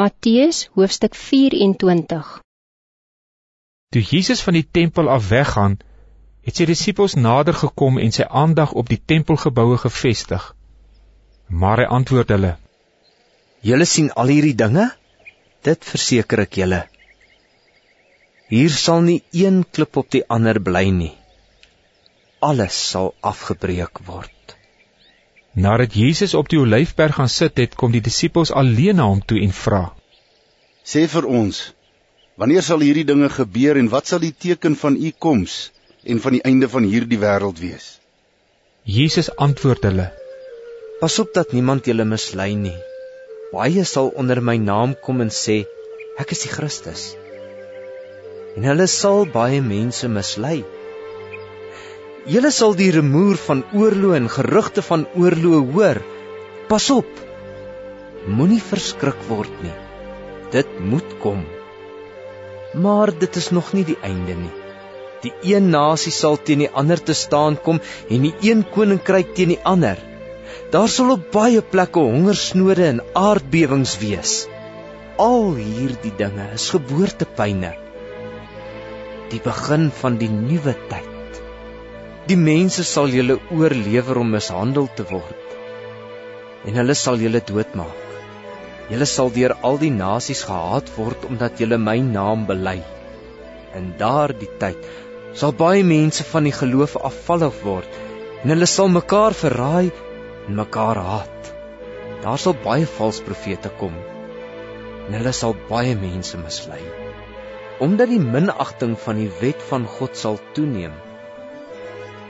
Matthäus hoofstuk 24 Toe Jesus van die tempel af weggaan, het sy disippels nader gekom en sy aandag op die tempelgeboue gevestig. Maar hy antwoord hulle: Julle sien al hierdie dinge? Dit verseker ek julle. Hier sal nie een klip op die ander bly nie. Alles sal afgebreek word. Nadat Jesus op die olyfberg gaan sit het, kom die disippels alleen na hom toe en vra: Sê vir ons, wanneer sal hierdie dinge gebeur en wat sal die teken van u koms en van die einde van hierdie wêreld wees? Jesus antwoord hulle: Pas op dat niemand julle mislei nie. Baie sal onder my naam kom en sê, ek is die Christus. En hulle sal baie mense mislei. Julle sal die rumoer van oorlog en gerugte van oorlog hoor. Pas op. Moenie verskrik word nie. Dit moet kom. Maar dit is nog nie die einde nie. Die een nasie sal teen die ander te staan kom en die een koninkryk teen die ander. Daar sal op baie plekke hongersnode en aardbewings wees. Al hierdie dinge is geboortepyne. Die begin van die nuwe tyd. Die mense sal julle oorlewer om mishandel te word. En hulle sal julle doodmaak. Julle sal deur al die nasies gehaat word omdat julle my naam bely. In daardie tyd sal baie mense van die geloof afvallig word en hulle sal mekaar verraai en mekaar haat. Daar sal baie valse profete kom en hulle sal baie mense mislei. Omdat die minagting van die wet van God sal toeneem,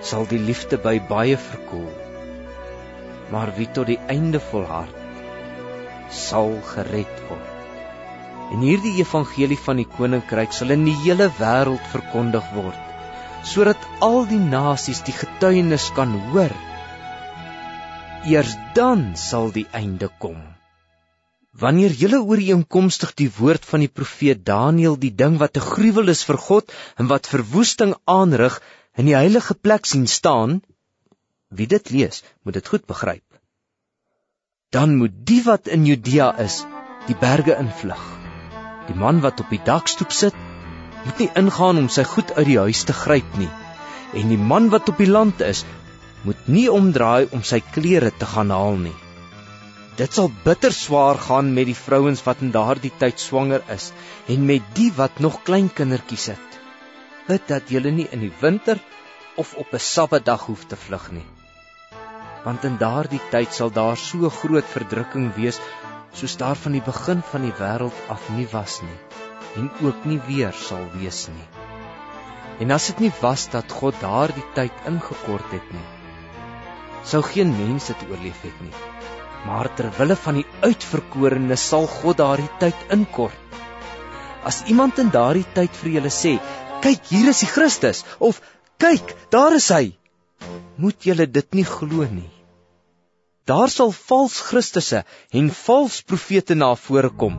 sal die liefde by baie verkoel. Maar wie tot die einde volhard, sal gered word. En hierdie evangelie van die koninkryk sal in die hele wêreld verkondig word, sodat al die nasies die getuienis kan hoor. Eers dan sal die einde kom. Wanneer julle ooreenkomstig die woord van die profeet Daniël die ding wat 'n gruwel is vir God en wat verwoesting aanrig, in die heilige plek sien staan, wie dit lees, moet dit goed begryp. Dan moet die wat in Judea is, die berge invlug. Die man wat op die dakstoep sit, moet nie ingaan om sy goed uit die huis te gryp nie. En die man wat op die land is, moet nie omdraai om sy klere te gaan haal nie. Dit sal bitter swaar gaan met die vrouens wat in daardie tyd swanger is en met die wat nog klein kindertjies het bid dat julle nie in die winter of op 'n Sabbatdag hoef te vlug nie. Want in daardie tyd sal daar so groot verdrukking wees soos daar van die begin van die wêreld af nie was nie en ook nie weer sal wees nie. En as dit nie was dat God daardie tyd ingekort het nie, sou geen mens dit oorleef het nie. Maar ter wille van die uitverkorenes sal God daardie tyd inkort. As iemand in daardie tyd vir julle sê, kyk hier is die Christus. Of kyk daar is hy. Moet julle dit nie glo nie. Daar sal vals Christusse en vals profete na vore kom.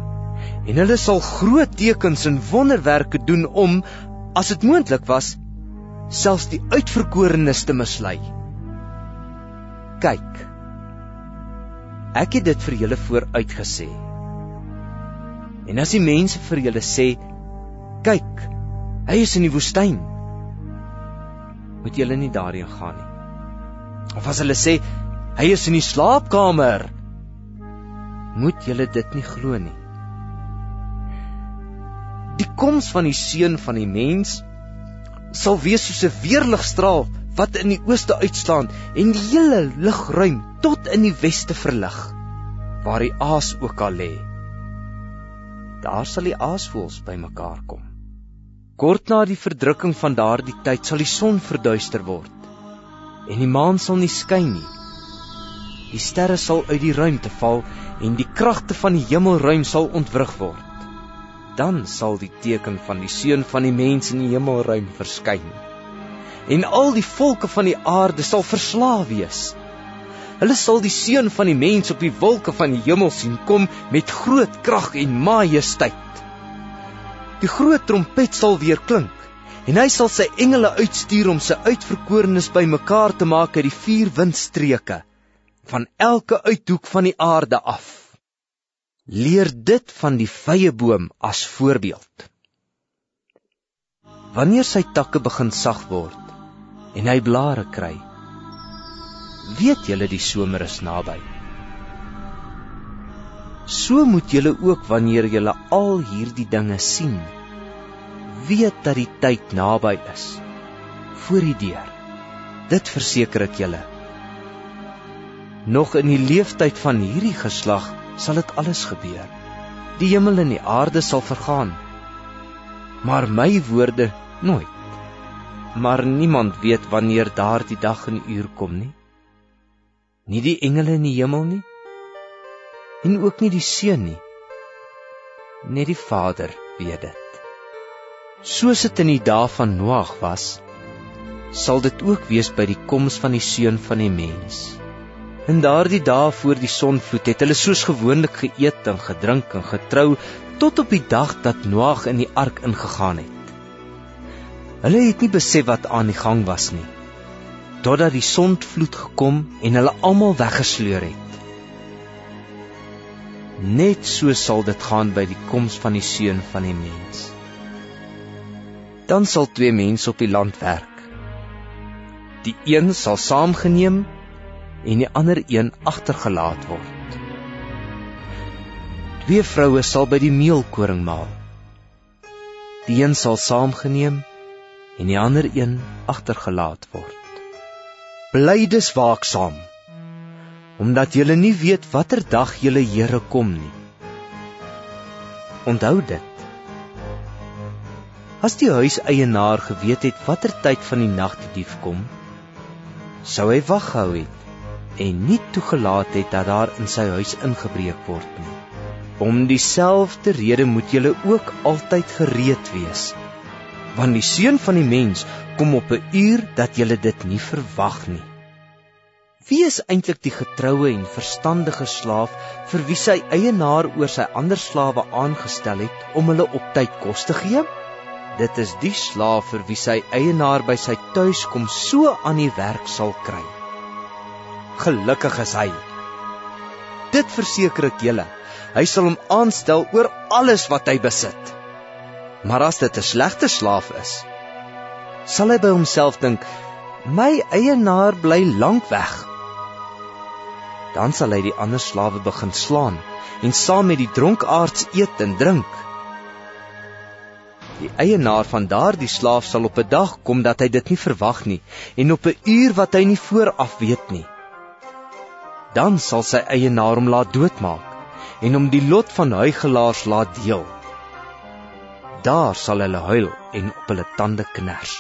En hulle sal groot tekens en wonderwerke doen om as dit moontlik was selfs die uitverkorenes te mislei. Kyk ek het dit vir julle vooruitgesê. En as die mense vir julle sê kyk Hy is in die woestyn. Moet julle nie daarheen gaan nie. Of as hulle sê hy is in die slaapkamer, moet julle dit nie glo nie. Die koms van die seun van die mens sal wees soos 'n weerligstraal wat in die ooste uitstaan en die hele lugruim tot in die weste verlig waar die aas ook al lê. Daar sal die aasvoëls bymekaar kom. Kort na die verdrukking van daardie tyd sal die son verduister word en die maan sal nie skyn nie. Die sterre sal uit die ruimte val en die kragte van die hemelruim sal ontwrig word. Dan sal die teken van die seun van die mens in die hemelruim verskyn. En al die volke van die aarde sal verslae wees. Hulle sal die seun van die mens op die wolke van die hemel sien kom met groot krag en majesteit. Die groot trompet sal weer klink en hy sal sy engele uitstuur om sy uitverkorenes bymekaar te maak uit die vier windstreke van elke uithoek van die aarde af. Leer dit van die vrye boom as voorbeeld. Wanneer sy takke begin sag word en hy blare kry, weet julle die somer is naby. So moet julle ook wanneer julle al hierdie dinge sien, weet dat die tyd naby is voor die deur. Dit verseker ek julle. Nog in die leeftyd van hierdie geslag sal dit alles gebeur. Die hemel en die aarde sal vergaan, maar my woorde nooit. Maar niemand weet wanneer daardie dag en uur kom nie. Nie die engele in die hemel nie en ook nie die seun nie. Net die Vader weet dit. Soos dit in die dae van Noag was, sal dit ook wees by die koms van die seun van die mens. In daardie dae voor die sonvloed het hulle soos gewoonlik geëet en gedrink en getrou tot op die dag dat Noag in die ark ingegaan het. Hulle het nie besef wat aan die gang was nie, totdat die sonvloed gekom en hulle almal weggesleur het. Net so sal dit gaan by die koms van die seun van die mens. Dan sal twee mense op die land werk. Die een sal saamgeneem en die ander een agtergelaat word. Twee vroue sal by die meelkoring maal. Die een sal saamgeneem en die ander een agtergelaat word. Bly dus waaksaam, omdat julle nie weet watter dag julle Here kom nie. Onthou dit. As die huiseienaar geweet het watter tyd van die nag die dief kom, sou hy wag gehou het en nie toegelaat het dat daar in sy huis ingebreek word nie. Om dieselfde rede moet julle ook altyd gereed wees, want die seun van die mens kom op 'n uur dat julle dit nie verwag nie. Wie is eintlik die getroue en verstandige slaaf vir wie sy eienaar oor sy ander slawe aangestel het om hulle op tyd kos te gee? Dit is die slaaf vir wie sy eienaar by sy tuiskom so aan die werk sal kry gelukkig is hy. Dit verseker ek julle, hy sal hom aanstel oor alles wat hy besit. Maar as dit 'n slegte slaaf is, sal hy by homself dink, my eienaar bly lank weg. Dan sal hy die ander slawe begin slaan en saam met die dronkaards eet en drink. Die eienaar van daardie slaaf sal op 'n dag kom dat hy dit nie verwag nie en op 'n uur wat hy nie vooraf weet nie dan sal sy eienaar hom laat doodmaak en hom die lot van huigelaars laat deel. Daar sal hulle huil en op hulle tande kners.